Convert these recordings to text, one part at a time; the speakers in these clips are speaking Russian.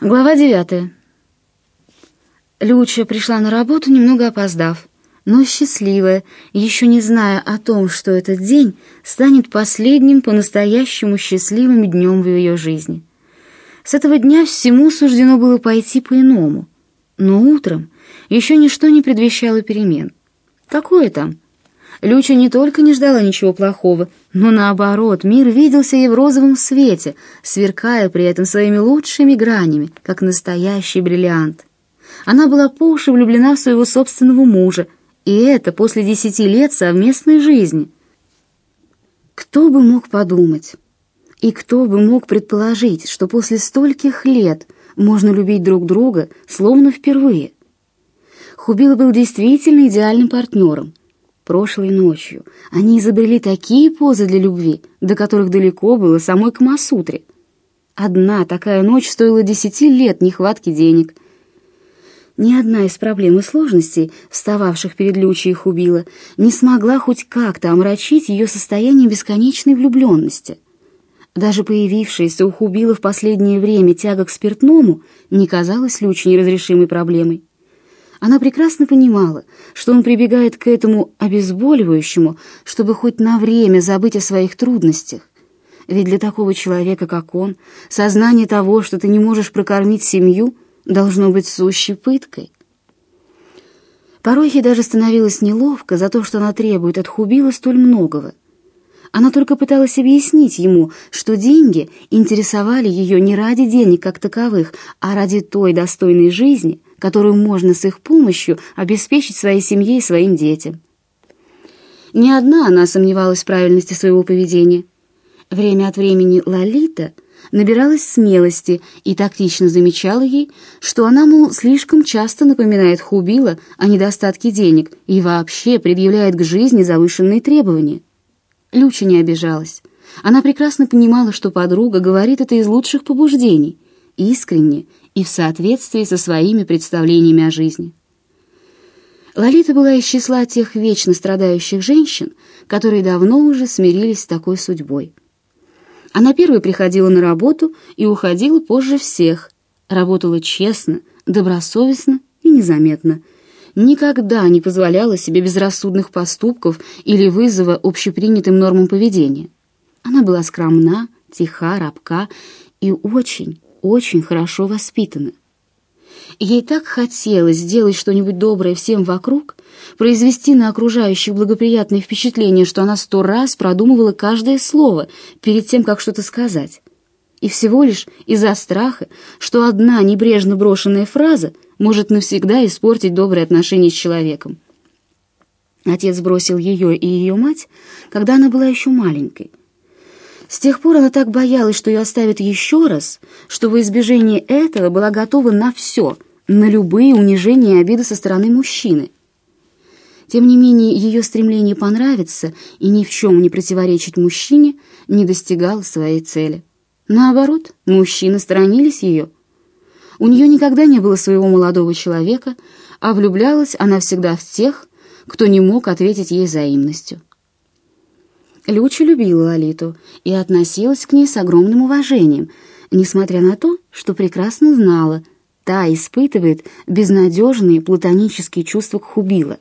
Глава девятая. Люча пришла на работу, немного опоздав, но счастливая, еще не зная о том, что этот день станет последним по-настоящему счастливым днем в ее жизни. С этого дня всему суждено было пойти по-иному, но утром еще ничто не предвещало перемен. Какое там? Люча не только не ждала ничего плохого, но наоборот, мир виделся ей в розовом свете, сверкая при этом своими лучшими гранями, как настоящий бриллиант. Она была по уши влюблена в своего собственного мужа, и это после десяти лет совместной жизни. Кто бы мог подумать, и кто бы мог предположить, что после стольких лет можно любить друг друга, словно впервые. Хубила был действительно идеальным партнером — Прошлой ночью они изобрели такие позы для любви, до которых далеко было самой Камасутре. Одна такая ночь стоила десяти лет нехватки денег. Ни одна из проблем и сложностей, встававших перед Лючей Хубила, не смогла хоть как-то омрачить ее состояние бесконечной влюбленности. Даже появившаяся у Хубила в последнее время тяга к спиртному не казалась Люче неразрешимой проблемой. Она прекрасно понимала, что он прибегает к этому обезболивающему, чтобы хоть на время забыть о своих трудностях. Ведь для такого человека, как он, сознание того, что ты не можешь прокормить семью, должно быть сущей пыткой. Порой ей даже становилось неловко за то, что она требует от Хубила столь многого. Она только пыталась объяснить ему, что деньги интересовали ее не ради денег как таковых, а ради той достойной жизни — которую можно с их помощью обеспечить своей семье и своим детям. Не одна она сомневалась в правильности своего поведения. Время от времени Лолита набиралась смелости и тактично замечала ей, что она, мол, слишком часто напоминает Хубила о недостатке денег и вообще предъявляет к жизни завышенные требования. Люча не обижалась. Она прекрасно понимала, что подруга говорит это из лучших побуждений, искренне и в соответствии со своими представлениями о жизни. Лолита была из числа тех вечно страдающих женщин, которые давно уже смирились с такой судьбой. Она первой приходила на работу и уходила позже всех, работала честно, добросовестно и незаметно, никогда не позволяла себе безрассудных поступков или вызова общепринятым нормам поведения. Она была скромна, тиха, рабка и очень, очень хорошо воспитана. Ей так хотелось сделать что-нибудь доброе всем вокруг, произвести на окружающих благоприятное впечатление, что она сто раз продумывала каждое слово перед тем, как что-то сказать. И всего лишь из-за страха, что одна небрежно брошенная фраза может навсегда испортить добрые отношения с человеком. Отец бросил ее и ее мать, когда она была еще маленькой, с тех пор она так боялась, что ее оставят еще раз, что во избежание этого была готова на все, на любые унижения и обиды со стороны мужчины. Тем не менее, ее стремление понравиться и ни в чем не противоречить мужчине не достигало своей цели. Наоборот, мужчины сторонились ее. У нее никогда не было своего молодого человека, а влюблялась она всегда в тех, кто не мог ответить ей взаимностью. Люча любила Лолиту и относилась к ней с огромным уважением, несмотря на то, что прекрасно знала, та испытывает безнадежные платонические чувства к Хубила.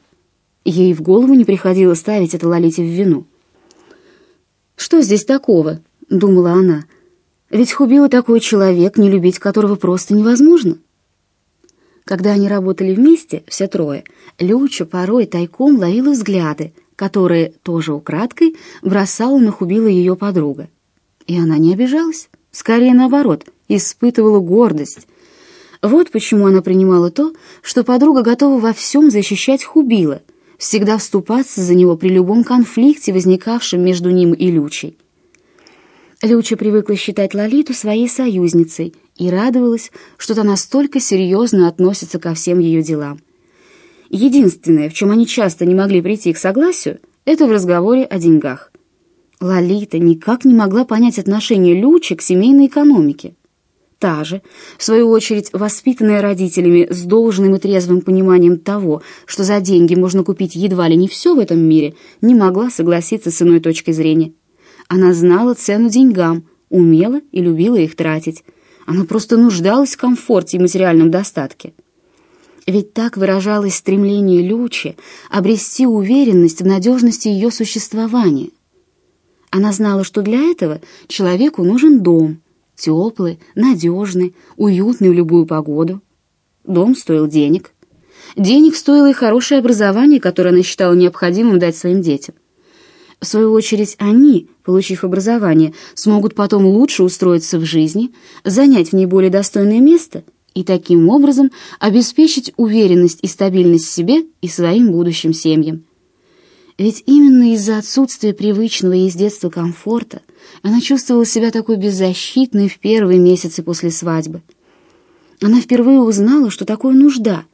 Ей в голову не приходило ставить это Лолите в вину. «Что здесь такого?» — думала она. «Ведь Хубила такой человек, не любить которого просто невозможно». Когда они работали вместе, все трое, Люча порой тайком ловила взгляды, которые, тоже украдкой, бросала на Хубила ее подруга. И она не обижалась, скорее наоборот, испытывала гордость. Вот почему она принимала то, что подруга готова во всем защищать Хубила, всегда вступаться за него при любом конфликте, возникавшем между ним и Лючей. Люча привыкла считать Лолиту своей союзницей и радовалась, что та настолько серьезно относится ко всем ее делам. Единственное, в чем они часто не могли прийти к согласию, это в разговоре о деньгах. Лолита никак не могла понять отношение Лючи к семейной экономике. Та же, в свою очередь, воспитанная родителями с должным и трезвым пониманием того, что за деньги можно купить едва ли не все в этом мире, не могла согласиться с иной точкой зрения. Она знала цену деньгам, умела и любила их тратить. Она просто нуждалась в комфорте и материальном достатке. Ведь так выражалось стремление Лючи обрести уверенность в надежности ее существования. Она знала, что для этого человеку нужен дом, теплый, надежный, уютный в любую погоду. Дом стоил денег. Денег стоило и хорошее образование, которое она считала необходимым дать своим детям. В свою очередь они, получив образование, смогут потом лучше устроиться в жизни, занять в ней более достойное место и таким образом обеспечить уверенность и стабильность себе и своим будущим семьям. Ведь именно из-за отсутствия привычного ей с детства комфорта она чувствовала себя такой беззащитной в первые месяцы после свадьбы. Она впервые узнала, что такое нужда,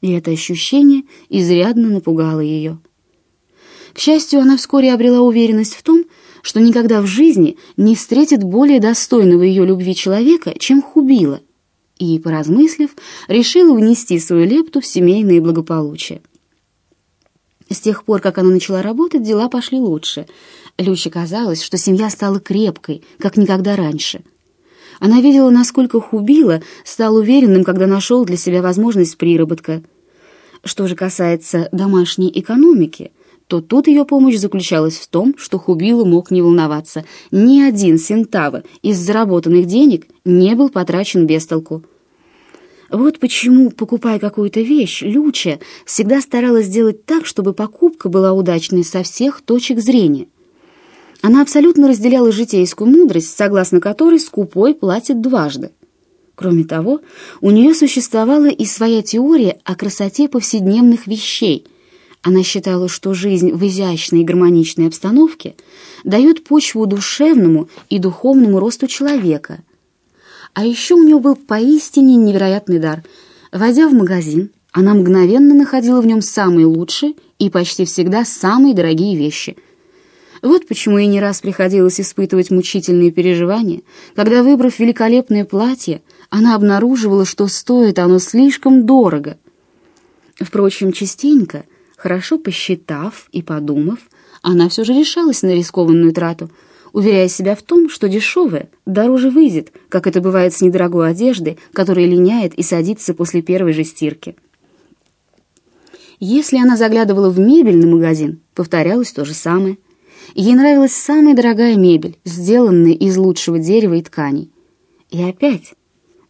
и это ощущение изрядно напугало ее. К счастью, она вскоре обрела уверенность в том, что никогда в жизни не встретит более достойного ее любви человека, чем Хубила, и, поразмыслив, решила внести свою лепту в семейное благополучие. С тех пор, как она начала работать, дела пошли лучше. Люще казалось, что семья стала крепкой, как никогда раньше. Она видела, насколько Хубила стал уверенным, когда нашел для себя возможность приработка. Что же касается домашней экономики, то тут ее помощь заключалась в том, что Хубила мог не волноваться. Ни один сентава из заработанных денег не был потрачен без толку. Вот почему, покупая какую-то вещь, Люча всегда старалась сделать так, чтобы покупка была удачной со всех точек зрения. Она абсолютно разделяла житейскую мудрость, согласно которой скупой платит дважды. Кроме того, у нее существовала и своя теория о красоте повседневных вещей. Она считала, что жизнь в изящной и гармоничной обстановке дает почву душевному и духовному росту человека – а еще у нее был поистине невероятный дар. Войдя в магазин, она мгновенно находила в нем самые лучшие и почти всегда самые дорогие вещи. Вот почему ей не раз приходилось испытывать мучительные переживания, когда, выбрав великолепное платье, она обнаруживала, что стоит оно слишком дорого. Впрочем, частенько, хорошо посчитав и подумав, она все же решалась на рискованную трату — уверяя себя в том, что дешевое дороже выйдет, как это бывает с недорогой одеждой, которая линяет и садится после первой же стирки. Если она заглядывала в мебельный магазин, повторялось то же самое. Ей нравилась самая дорогая мебель, сделанная из лучшего дерева и тканей. И опять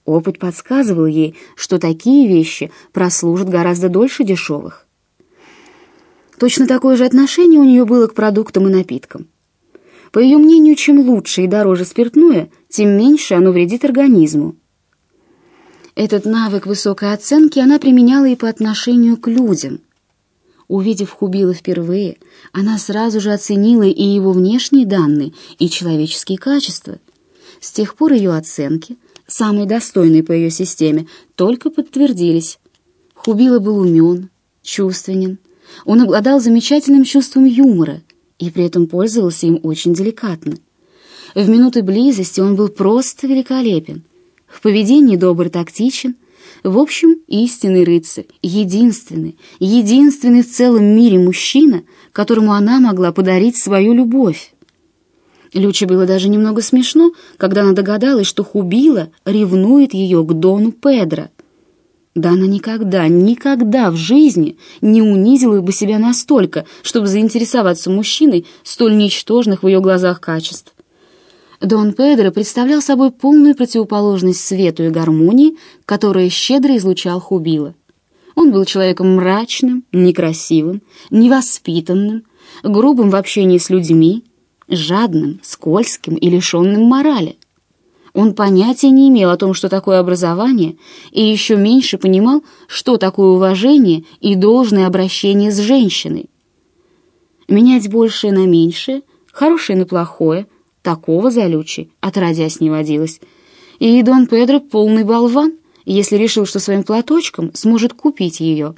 опыт подсказывал ей, что такие вещи прослужат гораздо дольше дешевых. Точно такое же отношение у нее было к продуктам и напиткам. По ее мнению, чем лучше и дороже спиртное, тем меньше оно вредит организму. Этот навык высокой оценки она применяла и по отношению к людям. Увидев Хубила впервые, она сразу же оценила и его внешние данные, и человеческие качества. С тех пор ее оценки, самые достойные по ее системе, только подтвердились. Хубила был умен, чувственен, он обладал замечательным чувством юмора — и при этом пользовался им очень деликатно. В минуты близости он был просто великолепен, в поведении добр тактичен, в общем, истинный рыцарь, единственный, единственный в целом мире мужчина, которому она могла подарить свою любовь. Люче было даже немного смешно, когда она догадалась, что Хубила ревнует ее к Дону Педро, да она никогда, никогда в жизни не унизила бы себя настолько, чтобы заинтересоваться мужчиной столь ничтожных в ее глазах качеств. Дон Педро представлял собой полную противоположность свету и гармонии, которая щедро излучал Хубила. Он был человеком мрачным, некрасивым, невоспитанным, грубым в общении с людьми, жадным, скользким и лишенным морали. Он понятия не имел о том, что такое образование, и еще меньше понимал, что такое уважение и должное обращение с женщиной. Менять большее на меньшее, хорошее на плохое, такого за Лючи отродясь не водилось. И Дон Педро полный болван, если решил, что своим платочком сможет купить ее.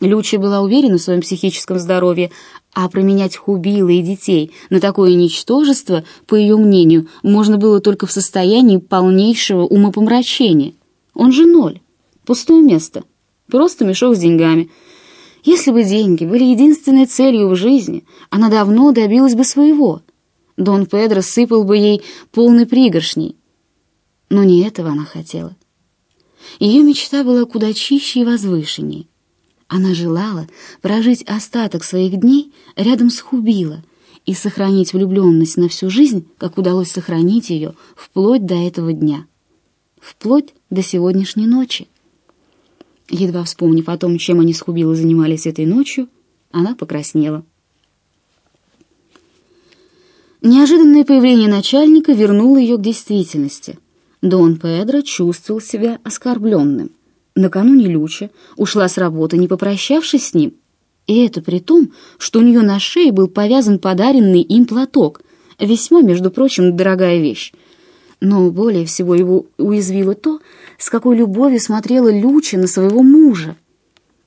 Лючи была уверена в своем психическом здоровье, а променять Хубила и детей на такое ничтожество, по ее мнению, можно было только в состоянии полнейшего умопомрачения. Он же ноль, пустое место, просто мешок с деньгами. Если бы деньги были единственной целью в жизни, она давно добилась бы своего. Дон Педро сыпал бы ей полной пригоршней. Но не этого она хотела. Ее мечта была куда чище и возвышеннее. Она желала прожить остаток своих дней рядом с Хубила и сохранить влюбленность на всю жизнь, как удалось сохранить ее вплоть до этого дня. Вплоть до сегодняшней ночи. Едва вспомнив о том, чем они с Хубилой занимались этой ночью, она покраснела. Неожиданное появление начальника вернуло ее к действительности. Дон Педро чувствовал себя оскорбленным. Накануне Люча ушла с работы, не попрощавшись с ним. И это при том, что у нее на шее был повязан подаренный им платок, весьма, между прочим, дорогая вещь. Но более всего его уязвило то, с какой любовью смотрела Люча на своего мужа.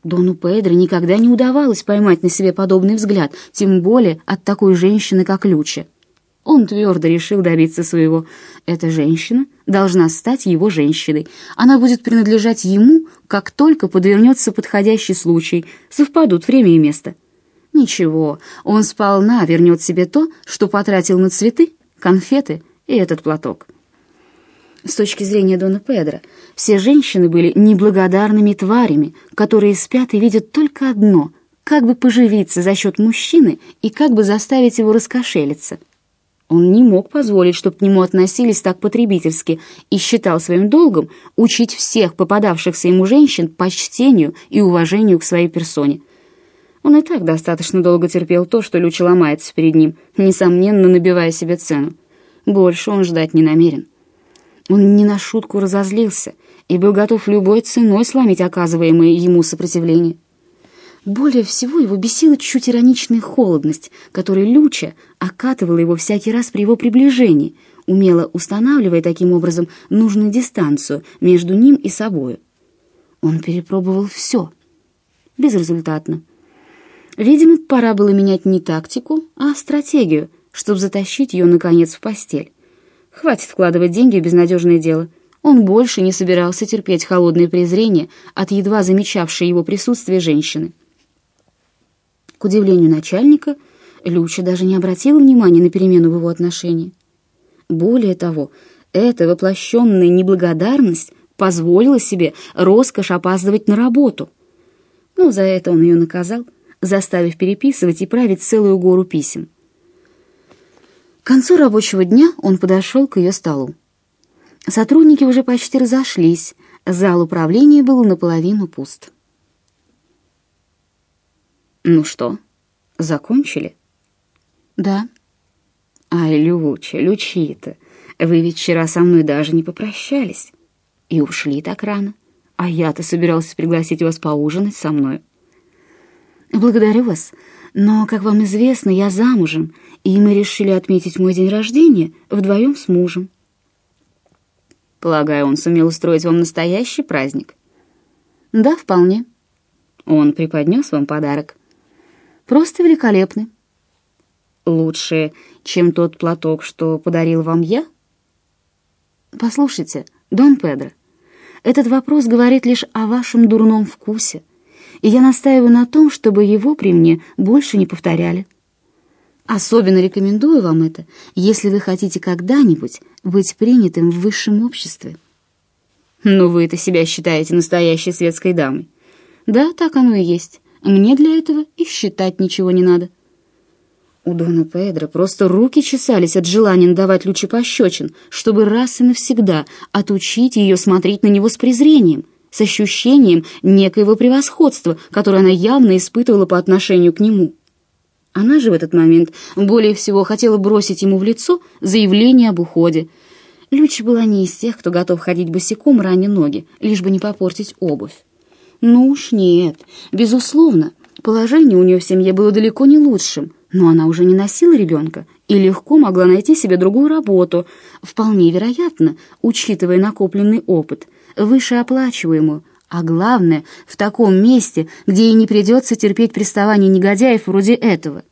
Дону Педро никогда не удавалось поймать на себе подобный взгляд, тем более от такой женщины, как Люча. Он твердо решил добиться своего. Эта женщина должна стать его женщиной. Она будет принадлежать ему, как только подвернется подходящий случай, совпадут время и место. Ничего, он сполна вернет себе то, что потратил на цветы, конфеты и этот платок. С точки зрения Дона Педро, все женщины были неблагодарными тварями, которые спят и видят только одно — как бы поживиться за счет мужчины и как бы заставить его раскошелиться — он не мог позволить, чтобы к нему относились так потребительски, и считал своим долгом учить всех попадавшихся ему женщин почтению и уважению к своей персоне. Он и так достаточно долго терпел то, что Люча ломается перед ним, несомненно набивая себе цену. Больше он ждать не намерен. Он не на шутку разозлился и был готов любой ценой сломить оказываемое ему сопротивление. Более всего его бесила чуть ироничная холодность, которой Люча окатывала его всякий раз при его приближении, умело устанавливая таким образом нужную дистанцию между ним и собою. Он перепробовал все. Безрезультатно. Видимо, пора было менять не тактику, а стратегию, чтобы затащить ее, наконец, в постель. Хватит вкладывать деньги в безнадежное дело. Он больше не собирался терпеть холодное презрение от едва замечавшей его присутствие женщины. К удивлению начальника, Люча даже не обратила внимания на перемену в его отношении. Более того, эта воплощенная неблагодарность позволила себе роскошь опаздывать на работу. Но за это он ее наказал, заставив переписывать и править целую гору писем. К концу рабочего дня он подошел к ее столу. Сотрудники уже почти разошлись, зал управления был наполовину пуст. «Ну что, закончили?» «Да». «Ай, Люча, Лючита, вы ведь вчера со мной даже не попрощались и ушли так рано, а я-то собирался пригласить вас поужинать со мной». «Благодарю вас, но, как вам известно, я замужем, и мы решили отметить мой день рождения вдвоем с мужем». «Полагаю, он сумел устроить вам настоящий праздник?» «Да, вполне». «Он преподнес вам подарок?» Просто великолепны. Лучше, чем тот платок, что подарил вам я? Послушайте, Дон Педро, этот вопрос говорит лишь о вашем дурном вкусе, и я настаиваю на том, чтобы его при мне больше не повторяли. Особенно рекомендую вам это, если вы хотите когда-нибудь быть принятым в высшем обществе. Но вы-то себя считаете настоящей светской дамой. Да, так оно и есть. Мне для этого и считать ничего не надо. У Дона Педро просто руки чесались от желания давать Люче пощечин, чтобы раз и навсегда отучить ее смотреть на него с презрением, с ощущением некоего превосходства, которое она явно испытывала по отношению к нему. Она же в этот момент более всего хотела бросить ему в лицо заявление об уходе. Люча была не из тех, кто готов ходить босиком раня ноги, лишь бы не попортить обувь. Ну уж нет, безусловно, положение у нее в семье было далеко не лучшим, но она уже не носила ребенка и легко могла найти себе другую работу, вполне вероятно, учитывая накопленный опыт, вышеоплачиваемую, а главное, в таком месте, где ей не придется терпеть приставания негодяев вроде этого.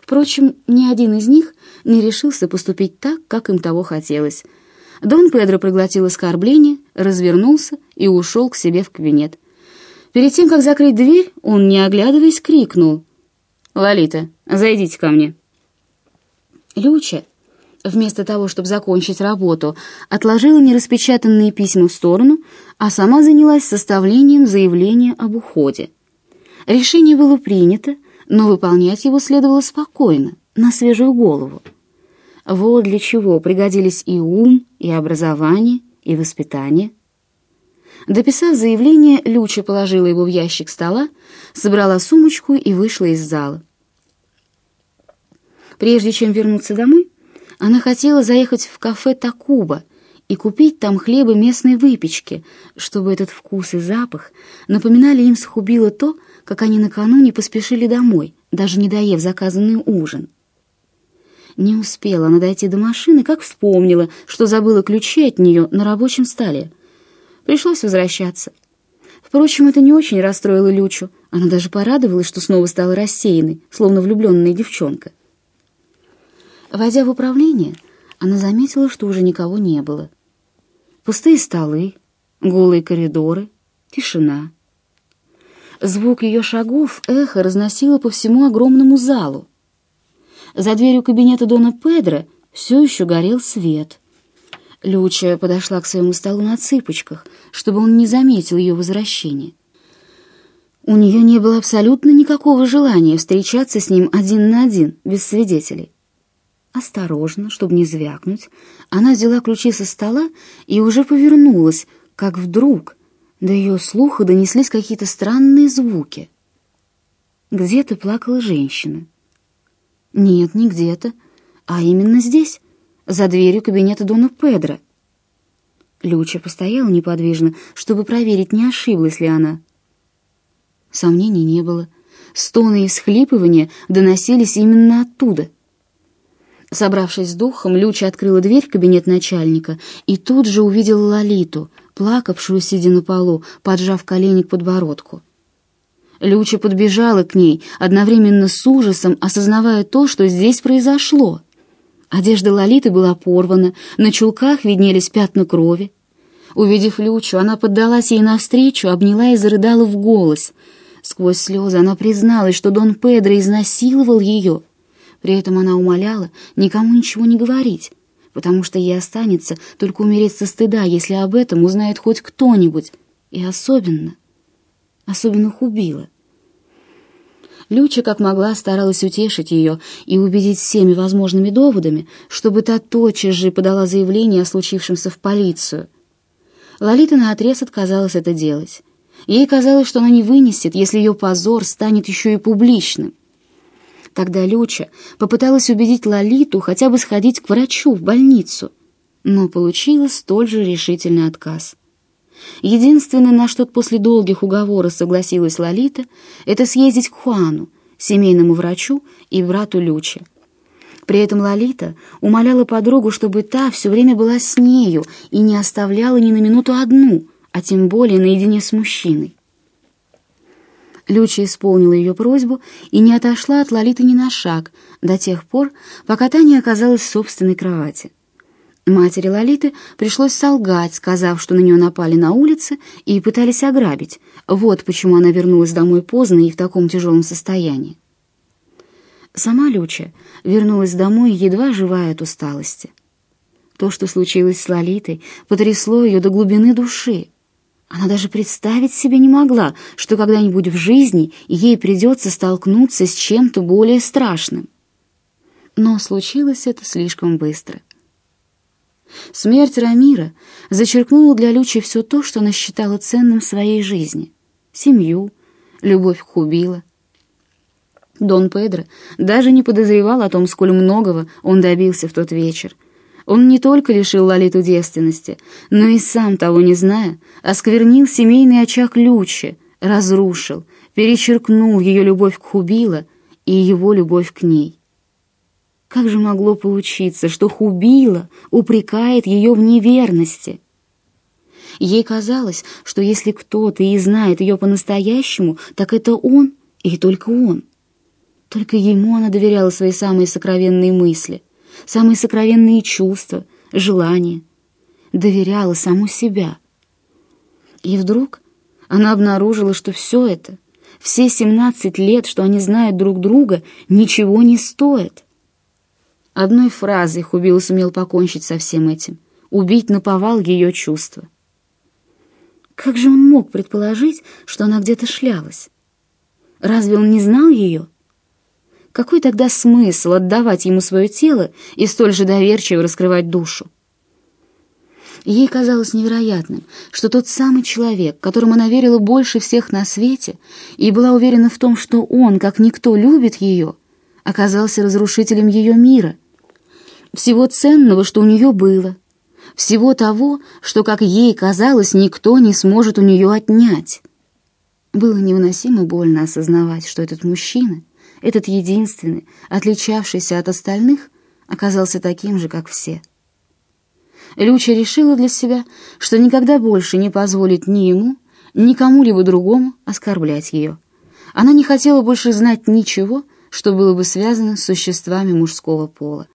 Впрочем, ни один из них не решился поступить так, как им того хотелось — Дон Педро проглотил оскорбление, развернулся и ушел к себе в кабинет. Перед тем, как закрыть дверь, он, не оглядываясь, крикнул. «Лолита, зайдите ко мне». Люча, вместо того, чтобы закончить работу, отложила нераспечатанные письма в сторону, а сама занялась составлением заявления об уходе. Решение было принято, но выполнять его следовало спокойно, на свежую голову. Вот для чего пригодились и ум, и образование, и воспитание. Дописав заявление, Люча положила его в ящик стола, собрала сумочку и вышла из зала. Прежде чем вернуться домой, она хотела заехать в кафе «Такуба» и купить там хлеба местной выпечки, чтобы этот вкус и запах напоминали им с Хубила то, как они накануне поспешили домой, даже не доев заказанный ужин. Не успела она дойти до машины, как вспомнила, что забыла ключи от нее на рабочем столе. Пришлось возвращаться. Впрочем, это не очень расстроило Лючу. Она даже порадовалась, что снова стала рассеянной, словно влюбленная девчонка. Войдя в управление, она заметила, что уже никого не было. Пустые столы, голые коридоры, тишина. Звук ее шагов эхо разносило по всему огромному залу. За дверью кабинета Дона Педро все еще горел свет. Люча подошла к своему столу на цыпочках, чтобы он не заметил ее возвращения. У нее не было абсолютно никакого желания встречаться с ним один на один, без свидетелей. Осторожно, чтобы не звякнуть, она взяла ключи со стола и уже повернулась, как вдруг до ее слуха донеслись какие-то странные звуки. Где-то плакала женщина. Нет, не где-то, а именно здесь, за дверью кабинета Дона Педро. Люча постояла неподвижно, чтобы проверить, не ошиблась ли она. Сомнений не было. Стоны и всхлипывания доносились именно оттуда. Собравшись с духом, Люча открыла дверь в кабинет начальника и тут же увидела Лолиту, плакавшую, сидя на полу, поджав колени к подбородку. Люча подбежала к ней, одновременно с ужасом осознавая то, что здесь произошло. Одежда Лолиты была порвана, на чулках виднелись пятна крови. Увидев Лючу, она поддалась ей навстречу, обняла и зарыдала в голос. Сквозь слезы она призналась, что Дон Педро изнасиловал ее. При этом она умоляла никому ничего не говорить, потому что ей останется только умереть со стыда, если об этом узнает хоть кто-нибудь, и особенно, особенно Хубила. Люча, как могла, старалась утешить ее и убедить всеми возможными доводами, чтобы та тотчас же подала заявление о случившемся в полицию. Лолита наотрез отказалась это делать. Ей казалось, что она не вынесет, если ее позор станет еще и публичным. Тогда Люча попыталась убедить Лолиту хотя бы сходить к врачу в больницу, но получила столь же решительный отказ. Единственное, на что после долгих уговоров согласилась Лолита, это съездить к Хуану, семейному врачу и брату Люче. При этом Лолита умоляла подругу, чтобы та все время была с нею и не оставляла ни на минуту одну, а тем более наедине с мужчиной. Люча исполнила ее просьбу и не отошла от Лолиты ни на шаг до тех пор, пока та не оказалась в собственной кровати. Матери Лолиты пришлось солгать, сказав, что на нее напали на улице и пытались ограбить. Вот почему она вернулась домой поздно и в таком тяжелом состоянии. Сама Люча вернулась домой, едва живая от усталости. То, что случилось с Лолитой, потрясло ее до глубины души. Она даже представить себе не могла, что когда-нибудь в жизни ей придется столкнуться с чем-то более страшным. Но случилось это слишком быстро — Смерть Рамира зачеркнула для Лючи все то, что она считала ценным в своей жизни. Семью, любовь к Хубила. Дон Педро даже не подозревал о том, сколь многого он добился в тот вечер. Он не только лишил Лолиту девственности, но и сам, того не зная, осквернил семейный очаг Лючи, разрушил, перечеркнул ее любовь к Хубила и его любовь к ней. Как же могло получиться, что Хубила упрекает ее в неверности? Ей казалось, что если кто-то и знает ее по-настоящему, так это он и только он. Только ему она доверяла свои самые сокровенные мысли, самые сокровенные чувства, желания. Доверяла саму себя. И вдруг она обнаружила, что все это, все семнадцать лет, что они знают друг друга, ничего не стоит. Одной фразой Хубил сумел покончить со всем этим, убить наповал ее чувства. Как же он мог предположить, что она где-то шлялась? Разве он не знал ее? Какой тогда смысл отдавать ему свое тело и столь же доверчиво раскрывать душу? Ей казалось невероятным, что тот самый человек, которому она верила больше всех на свете и была уверена в том, что он, как никто, любит ее, оказался разрушителем ее мира, всего ценного, что у нее было, всего того, что, как ей казалось, никто не сможет у нее отнять. Было невыносимо больно осознавать, что этот мужчина, этот единственный, отличавшийся от остальных, оказался таким же, как все. Люча решила для себя, что никогда больше не позволит ни ему, ни кому-либо другому оскорблять ее. Она не хотела больше знать ничего, что было бы связано с существами мужского пола.